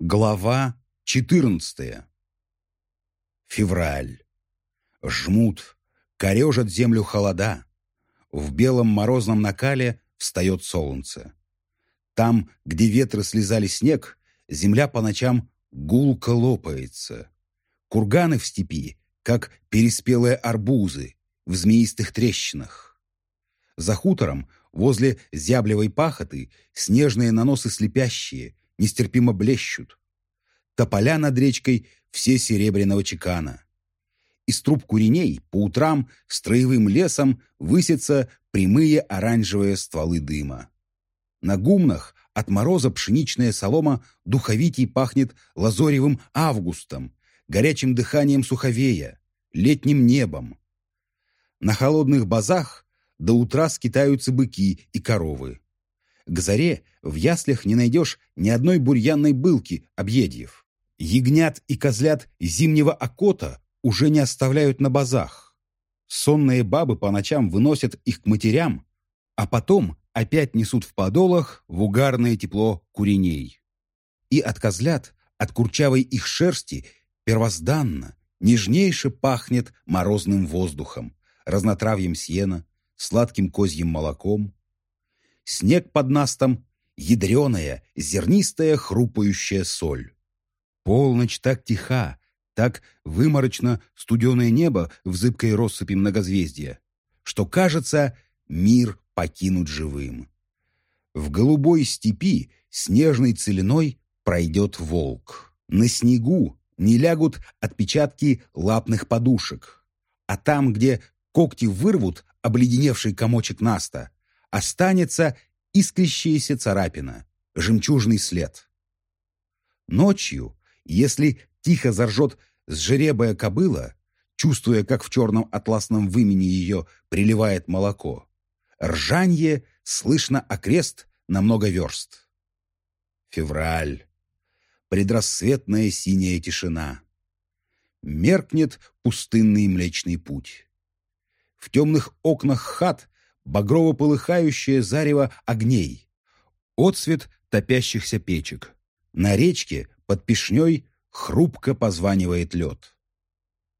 Глава 14. Февраль. Жмут, корежат землю холода. В белом морозном накале встает солнце. Там, где ветры слезали снег, земля по ночам гулко лопается. Курганы в степи, как переспелые арбузы в змеистых трещинах. За хутором, возле зяблевой пахоты, снежные наносы слепящие, нестерпимо блещут. Тополя над речкой все серебряного чекана. Из труб куреней по утрам строевым лесом высятся прямые оранжевые стволы дыма. На гумнах от мороза пшеничная солома духовитей пахнет лазоревым августом, горячим дыханием суховея, летним небом. На холодных базах до утра скитаются быки и коровы. К заре в яслях не найдешь ни одной бурьянной былки, объедьев. Ягнят и козлят зимнего окота уже не оставляют на базах. Сонные бабы по ночам выносят их к матерям, а потом опять несут в подолах в угарное тепло куреней. И от козлят, от курчавой их шерсти, первозданно, нежнейше пахнет морозным воздухом, разнотравьем сена, сладким козьим молоком. Снег под настом — ядреная, зернистая, хрупающая соль. Полночь так тиха, так выморочно студеное небо в зыбкой россыпи многозвездия, что, кажется, мир покинут живым. В голубой степи снежной целиной пройдет волк. На снегу не лягут отпечатки лапных подушек. А там, где когти вырвут обледеневший комочек наста, останется искрящаяся царапина, жемчужный след. Ночью, если тихо заржет сжеребая кобыла, чувствуя, как в черном атласном вымени ее приливает молоко, ржанье слышно окрест на много верст. Февраль предрассветная синяя тишина. Меркнет пустынный Млечный Путь. В темных окнах хат багрово полыхающее зарево огней, отсвет топящихся печек. На речке под пешней хрупко позванивает лед.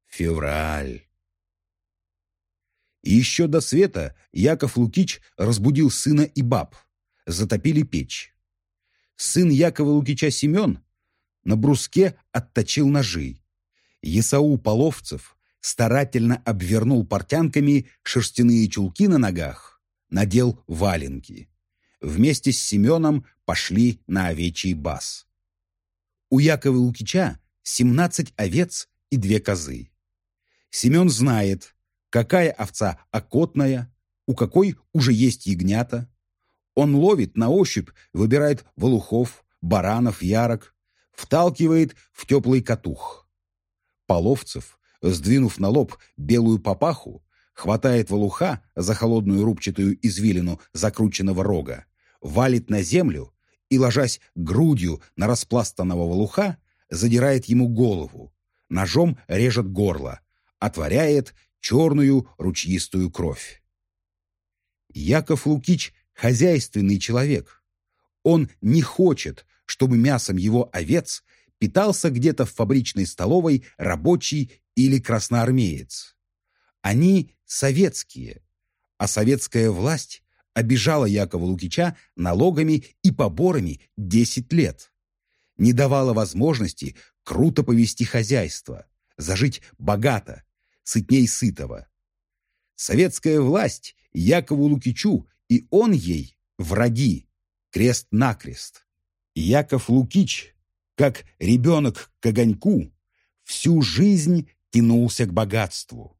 Февраль. еще до света Яков Лукич разбудил сына и баб. Затопили печь. Сын Якова Лукича Семен на бруске отточил ножи. Есау Половцев старательно обвернул портянками шерстяные чулки на ногах, надел валенки. Вместе с Семеном пошли на овечий бас. У Якова Лукича семнадцать овец и две козы. Семен знает, какая овца окотная, у какой уже есть ягнята. Он ловит на ощупь, выбирает волухов, баранов, ярок, вталкивает в теплый катух. Половцев, сдвинув на лоб белую папаху, хватает волуха за холодную рубчатую извилину закрученного рога, валит на землю и, ложась грудью на распластанного волуха, задирает ему голову, ножом режет горло, отворяет черную ручьистую кровь. Яков Лукич – хозяйственный человек. Он не хочет, чтобы мясом его овец питался где-то в фабричной столовой рабочий или красноармеец. Они советские, а советская власть обижала Якова Лукича налогами и поборами 10 лет. Не давала возможности круто повести хозяйство, зажить богато, сытней сытого. Советская власть Якову Лукичу и он ей враги, крест-накрест. Яков Лукич, как ребенок к огоньку, всю жизнь тянулся к богатству.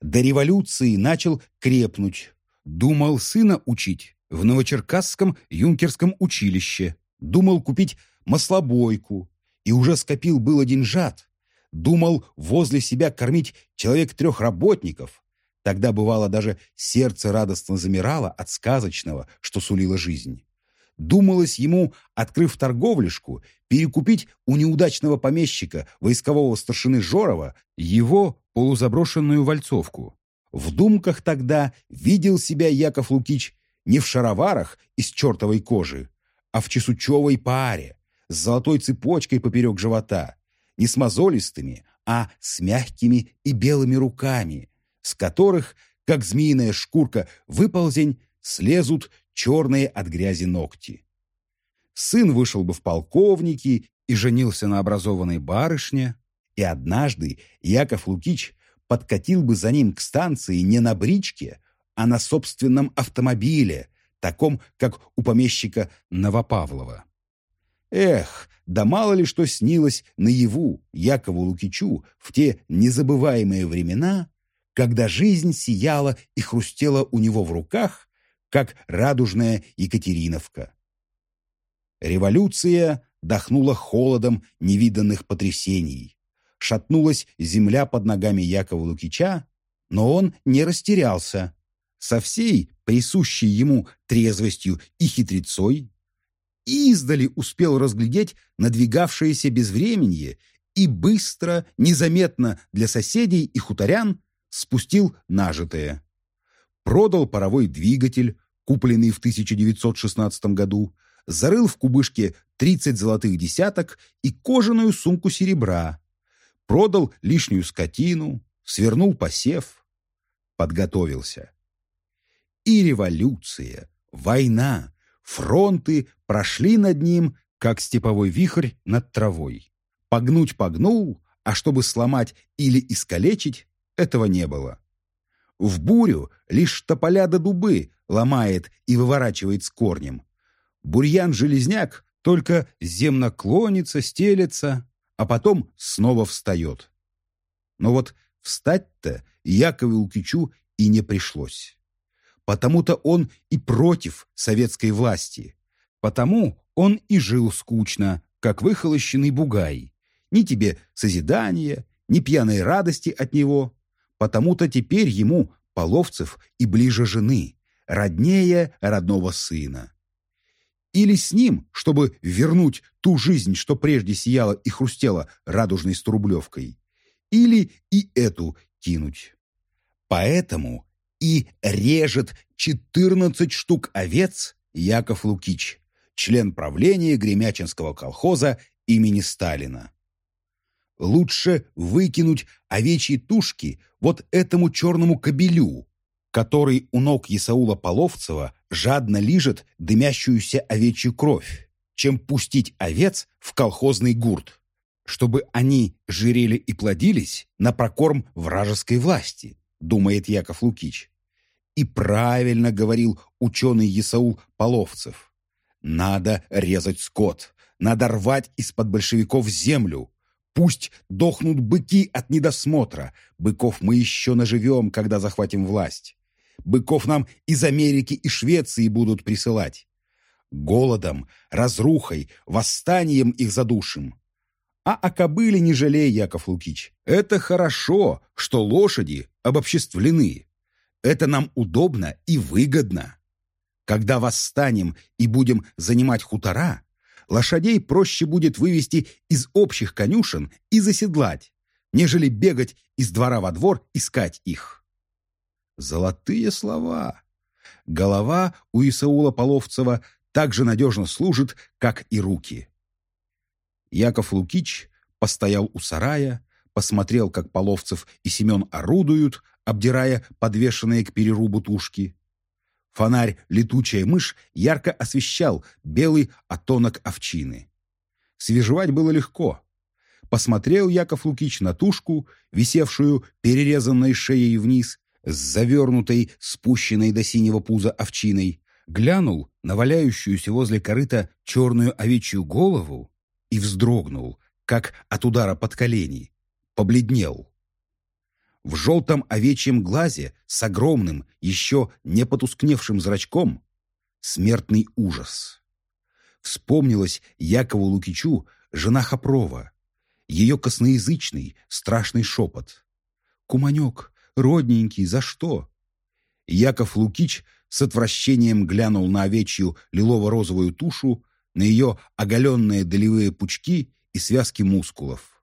До революции начал крепнуть, думал сына учить в Новочеркасском юнкерском училище, думал купить маслобойку и уже скопил было деньжат, думал возле себя кормить человек трех работников. Тогда, бывало, даже сердце радостно замирало от сказочного, что сулила жизнь. Думалось ему, открыв торговлишку, перекупить у неудачного помещика, войскового старшины Жорова, его полузаброшенную вальцовку. В думках тогда видел себя Яков Лукич не в шароварах из чертовой кожи, а в чесучевой паре, с золотой цепочкой поперек живота, не с мозолистыми, а с мягкими и белыми руками, с которых, как змеиная шкурка, выползень, слезут черные от грязи ногти. Сын вышел бы в полковники и женился на образованной барышне, и однажды Яков Лукич подкатил бы за ним к станции не на бричке, а на собственном автомобиле, таком, как у помещика Новопавлова. Эх, да мало ли что снилось наяву Якову Лукичу в те незабываемые времена, когда жизнь сияла и хрустела у него в руках, как радужная Екатериновка. Революция дохнула холодом невиданных потрясений. Шатнулась земля под ногами Якова Лукича, но он не растерялся. Со всей присущей ему трезвостью и хитрецой издали успел разглядеть надвигавшееся безвременье и быстро, незаметно для соседей и хуторян спустил нажитое. Продал паровой двигатель, купленный в 1916 году, зарыл в кубышке 30 золотых десяток и кожаную сумку серебра, продал лишнюю скотину, свернул посев, подготовился. И революция, война, фронты прошли над ним, как степовой вихрь над травой. Погнуть погнул, а чтобы сломать или искалечить, этого не было. В бурю лишь тополя до дубы ломает и выворачивает с корнем, Бурьян-железняк только земно клонится, стелется, а потом снова встает. Но вот встать-то Якову Лукичу и не пришлось. Потому-то он и против советской власти. Потому он и жил скучно, как выхолощенный бугай. Ни тебе созидания, ни пьяной радости от него. Потому-то теперь ему Половцев и ближе жены, роднее родного сына или с ним, чтобы вернуть ту жизнь, что прежде сияла и хрустела радужной струблевкой, или и эту кинуть. Поэтому и режет 14 штук овец Яков Лукич, член правления Гремячинского колхоза имени Сталина. Лучше выкинуть овечьи тушки вот этому черному кобелю, который у ног Исаула Половцева жадно лижет дымящуюся овечью кровь, чем пустить овец в колхозный гурт, чтобы они жирели и плодились на прокорм вражеской власти, думает Яков Лукич. И правильно говорил ученый Исаул Половцев. Надо резать скот, надо рвать из-под большевиков землю, Пусть дохнут быки от недосмотра. Быков мы еще наживем, когда захватим власть. Быков нам из Америки и Швеции будут присылать. Голодом, разрухой, восстанием их задушим. А о кобыле не жалей, Яков Лукич. Это хорошо, что лошади обобществлены. Это нам удобно и выгодно. Когда восстанем и будем занимать хутора, лошадей проще будет вывести из общих конюшен и заседлать, нежели бегать из двора во двор искать их. Золотые слова. Голова у Исаула Половцева так же надежно служит, как и руки. Яков Лукич постоял у сарая, посмотрел, как Половцев и Семен орудуют, обдирая подвешенные к перерубу тушки. Фонарь «Летучая мышь» ярко освещал белый отонок овчины. Свежевать было легко. Посмотрел Яков Лукич на тушку, висевшую перерезанной шеей вниз, с завернутой, спущенной до синего пуза овчиной, глянул на валяющуюся возле корыта черную овечью голову и вздрогнул, как от удара под колени, побледнел. В желтом овечьем глазе с огромным, еще не потускневшим зрачком смертный ужас. Вспомнилась Якову Лукичу жена Хопрова, ее косноязычный страшный шепот. «Куманек, Родненький, за что?» Яков Лукич с отвращением глянул на овечью лилово-розовую тушу, на ее оголенные долевые пучки и связки мускулов.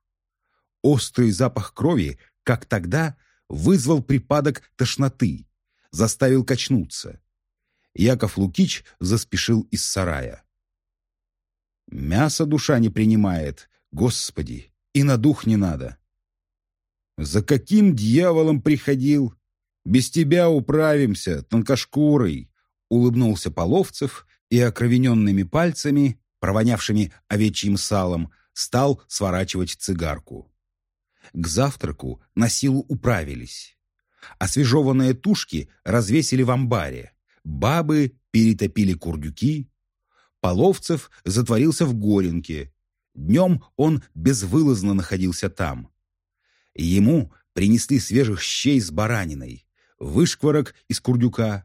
Острый запах крови, как тогда, вызвал припадок тошноты, заставил качнуться. Яков Лукич заспешил из сарая. Мясо душа не принимает, Господи, и на дух не надо. За каким дьяволом приходил? Без тебя управимся, тонкошкурой, улыбнулся Половцев и окровененными пальцами, провонявшими овечьим салом, стал сворачивать цигарку. К завтраку на силу управились. Освежеванные тушки развесили в амбаре. Бабы перетопили курдюки. Половцев затворился в Горенке. Днем он безвылазно находился там. Ему принесли свежих щей с бараниной, вышкворок из курдюка.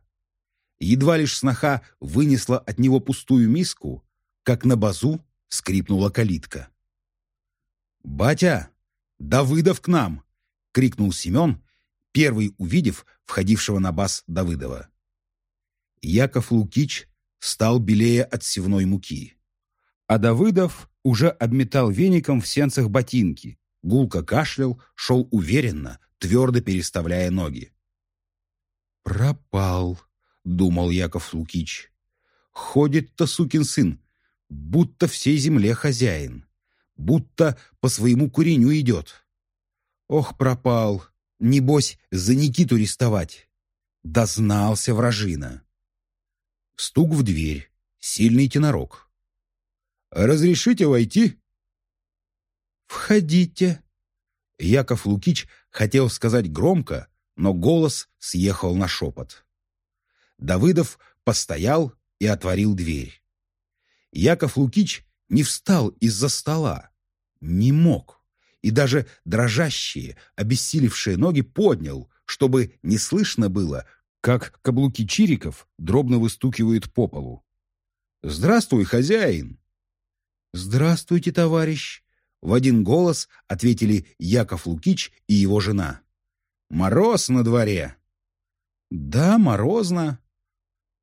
Едва лишь сноха вынесла от него пустую миску, как на базу скрипнула калитка. «Батя, Давыдов к нам!» — крикнул Семен, первый увидев входившего на бас Давыдова. Яков Лукич стал белее от севной муки. А Давыдов уже обметал веником в сенцах ботинки, гулко кашлял, шел уверенно, твердо переставляя ноги. «Пропал», — думал Яков Лукич. «Ходит-то сукин сын, будто всей земле хозяин, будто по своему куреню идет. Ох, пропал, небось, за Никиту рестовать. Дознался вражина». Стук в дверь, сильный тенорок. «Разрешите войти?» «Входите». Яков Лукич хотел сказать громко, но голос съехал на шепот. Давыдов постоял и отворил дверь. Яков Лукич не встал из-за стола. Не мог. И даже дрожащие, обессилевшие ноги поднял, чтобы не слышно было, как каблуки чириков дробно выстукивают по полу. «Здравствуй, хозяин!» «Здравствуйте, товарищ!» В один голос ответили Яков Лукич и его жена. «Мороз на дворе!» «Да, морозно!»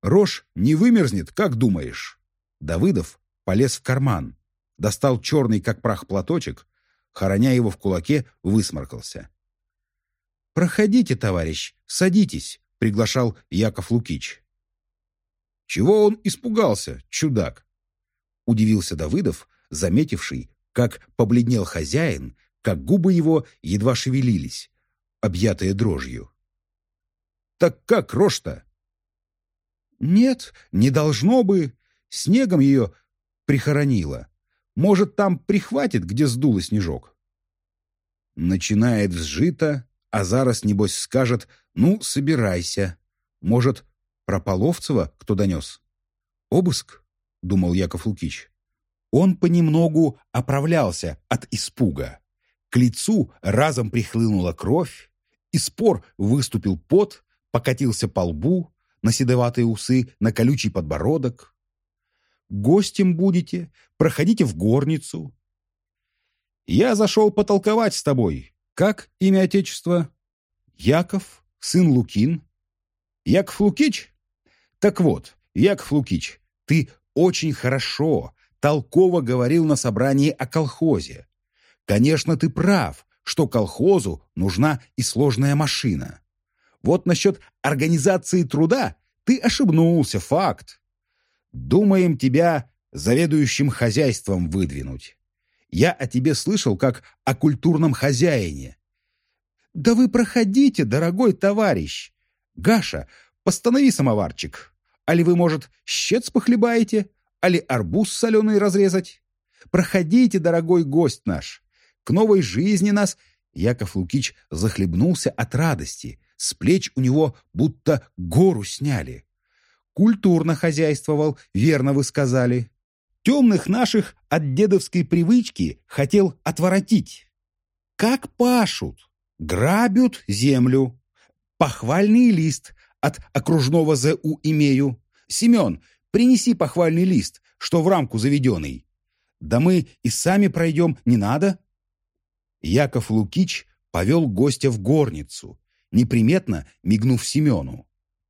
«Рожь не вымерзнет, как думаешь?» Давыдов полез в карман, достал черный, как прах, платочек, хороня его в кулаке, высморкался. «Проходите, товарищ, садитесь», — приглашал Яков Лукич. «Чего он испугался, чудак?» — удивился Давыдов, заметивший, как побледнел хозяин, как губы его едва шевелились, объятые дрожью. «Так как рожь-то?» «Нет, не должно бы. Снегом ее прихоронило. Может, там прихватит, где сдуло снежок?» Начинает взжито, а зараз, небось, скажет «Ну, собирайся». Может, про Половцева кто донес? «Обыск?» — думал Яков Лукич. Он понемногу оправлялся от испуга. К лицу разом прихлынула кровь, из спор выступил пот, покатился по лбу, на седоватые усы, на колючий подбородок. «Гостем будете, проходите в горницу». «Я зашел потолковать с тобой. Как имя Отечества?» «Яков, сын Лукин». «Яков Лукич?» «Так вот, Яков Лукич, ты очень хорошо, толково говорил на собрании о колхозе. Конечно, ты прав, что колхозу нужна и сложная машина. Вот насчет организации труда ты ошибнулся, факт. Думаем тебя заведующим хозяйством выдвинуть. Я о тебе слышал как о культурном хозяине. Да вы проходите, дорогой товарищ. Гаша, постанови самоварчик. Али вы, может, щец похлебаете? Али арбуз соленый разрезать? Проходите, дорогой гость наш. К новой жизни нас...» Яков Лукич захлебнулся от радости. С плеч у него будто гору сняли. Культурно хозяйствовал, верно вы сказали. Темных наших от дедовской привычки хотел отворотить. Как пашут, грабят землю. Похвальный лист от окружного ЗУ имею. Семен, Принеси похвальный лист, что в рамку заведенный. Да мы и сами пройдем, не надо?» Яков Лукич повел гостя в горницу, неприметно мигнув Семену.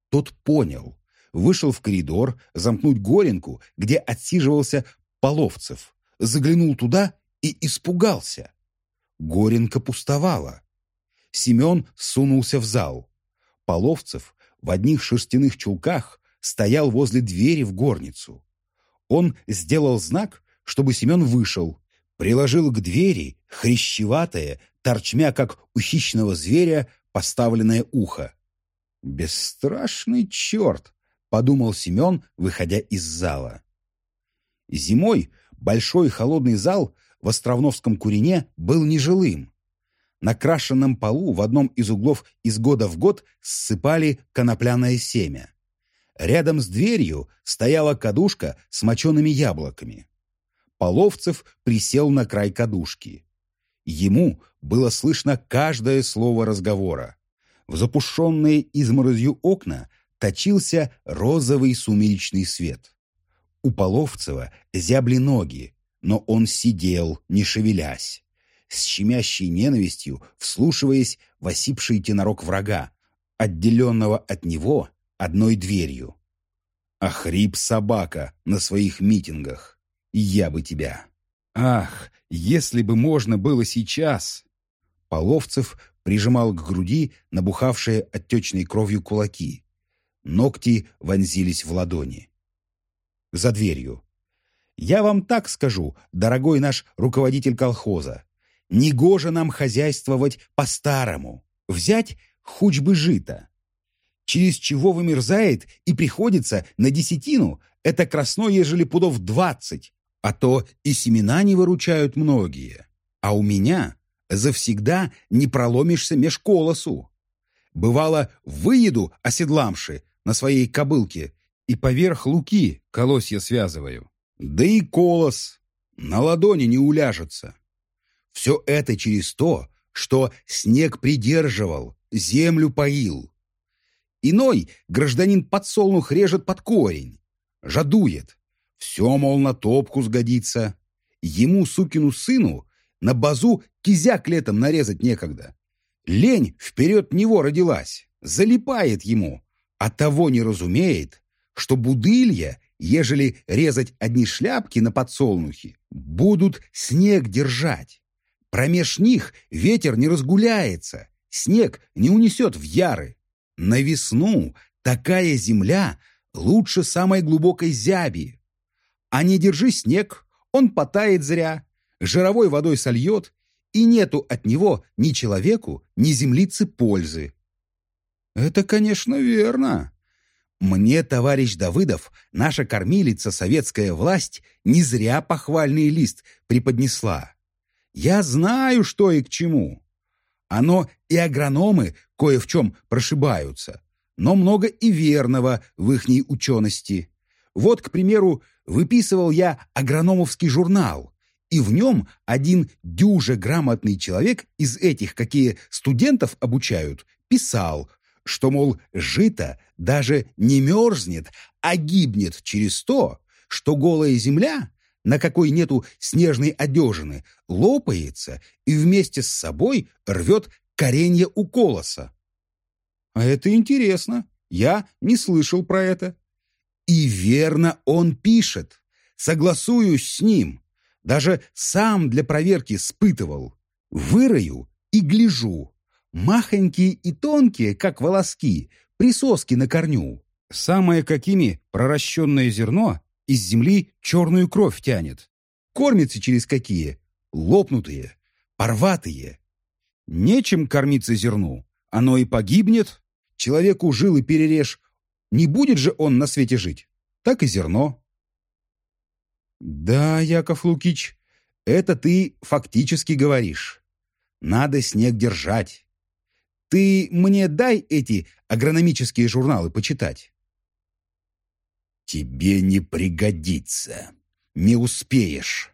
Тот понял, вышел в коридор замкнуть горенку, где отсиживался Половцев, заглянул туда и испугался. Горенка пустовала. Семен сунулся в зал. Половцев в одних шерстяных чулках стоял возле двери в горницу. Он сделал знак, чтобы Семен вышел, приложил к двери хрящеватое, торчмя, как у хищного зверя, поставленное ухо. «Бесстрашный черт!» — подумал Семен, выходя из зала. Зимой большой холодный зал в Островновском Курине был нежилым. На крашенном полу в одном из углов из года в год ссыпали конопляное семя. Рядом с дверью стояла кадушка с мочеными яблоками. Половцев присел на край кадушки. Ему было слышно каждое слово разговора. В запушенные изморозью окна точился розовый сумеречный свет. У Половцева зябли ноги, но он сидел, не шевелясь, с щемящей ненавистью, вслушиваясь в осипший тенорок врага, отделенного от него одной дверью. Охрип собака на своих митингах. Я бы тебя. Ах, если бы можно было сейчас! Половцев прижимал к груди набухавшие отечной кровью кулаки. Ногти вонзились в ладони. За дверью. «Я вам так скажу, дорогой наш руководитель колхоза. Негоже нам хозяйствовать по-старому. Взять хоть бы жито. Через чего вымерзает и приходится на десятину, это красно, ежели пудов двадцать, а то и семена не выручают многие. А у меня завсегда не проломишься меж колосу. Бывало, выеду оседламши на своей кобылке и поверх луки колосья связываю. Да и колос на ладони не уляжется. Все это через то, что снег придерживал, землю поил. Иной гражданин подсолнух режет под корень, жадует. Все, мол, на топку сгодится. Ему, сукину сыну, на базу кизяк летом нарезать некогда. Лень вперед него родилась, залипает ему, а того не разумеет, что будылья, ежели резать одни шляпки на подсолнухи, будут снег держать. Промеж них ветер не разгуляется, снег не унесет в яры. На весну такая земля лучше самой глубокой зяби. А не держи снег, он потает зря, жировой водой сольет, и нету от него ни человеку, ни землице пользы. Это, конечно, верно. Мне, товарищ Давыдов, наша кормилица, советская власть, не зря похвальный лист преподнесла. Я знаю, что и к чему. Оно и агрономы кое в чем прошибаются, но много и верного в ихней учености. Вот, к примеру, выписывал я агрономовский журнал, и в нем один дюже грамотный человек из этих, какие студентов обучают, писал, что, мол, жито даже не мерзнет, а гибнет через то, что голая земля на какой нету снежной одежины, лопается и вместе с собой рвет коренья у колоса. А это интересно. Я не слышал про это. И верно он пишет. Согласуюсь с ним. Даже сам для проверки спытывал. Вырою и гляжу. Махонькие и тонкие, как волоски, присоски на корню. Самое какими проращенное зерно из земли черную кровь тянет. Кормится через какие? Лопнутые, порватые. Нечем кормиться зерну. Оно и погибнет. Человеку жил и перережь. Не будет же он на свете жить. Так и зерно. Да, Яков Лукич, это ты фактически говоришь. Надо снег держать. Ты мне дай эти агрономические журналы почитать. «Тебе не пригодится. Не успеешь.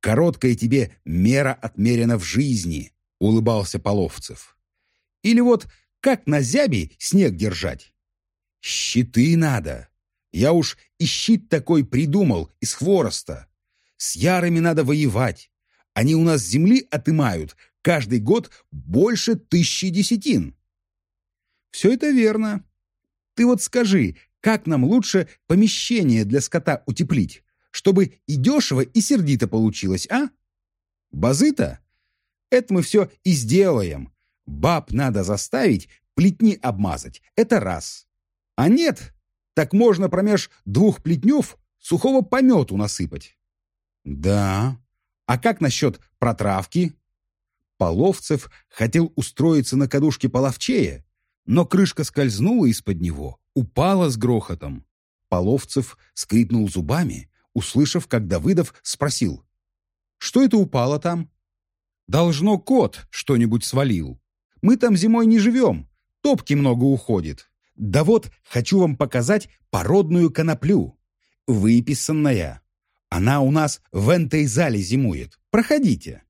Короткая тебе мера отмерена в жизни», — улыбался Половцев. «Или вот как на зябе снег держать? Щиты надо. Я уж и щит такой придумал из хвороста. С ярами надо воевать. Они у нас земли отымают каждый год больше тысячи десятин». «Все это верно. Ты вот скажи, как нам лучше помещение для скота утеплить, чтобы и дешево, и сердито получилось, а? Базыта? Это мы все и сделаем. Баб надо заставить плетни обмазать. Это раз. А нет, так можно промеж двух плетнев сухого помету насыпать. Да. А как насчет протравки? Половцев хотел устроиться на кадушке половчее, но крышка скользнула из-под него, упала с грохотом. Половцев скрипнул зубами, услышав, как Давыдов спросил. «Что это упало там?» «Должно кот что-нибудь свалил. Мы там зимой не живем, топки много уходит. Да вот, хочу вам показать породную коноплю. Выписанная. Она у нас в этой зале зимует. Проходите».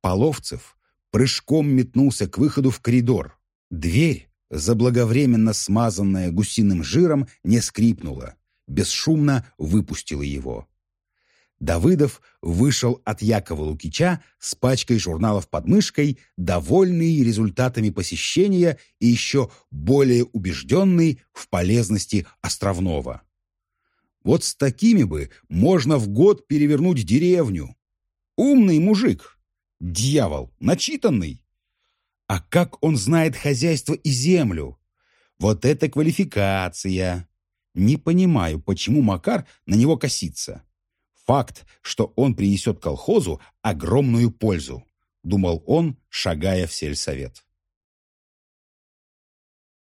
Половцев прыжком метнулся к выходу в коридор. Дверь, заблаговременно смазанная гусиным жиром, не скрипнула. Бесшумно выпустила его. Давыдов вышел от Якова Лукича с пачкой журналов под мышкой, довольный результатами посещения и еще более убежденный в полезности Островного. Вот с такими бы можно в год перевернуть деревню. Умный мужик, дьявол, начитанный. А как он знает хозяйство и землю? Вот это квалификация. Не понимаю, почему Макар на него косится. Факт, что он принесет колхозу огромную пользу, думал он, шагая в сельсовет.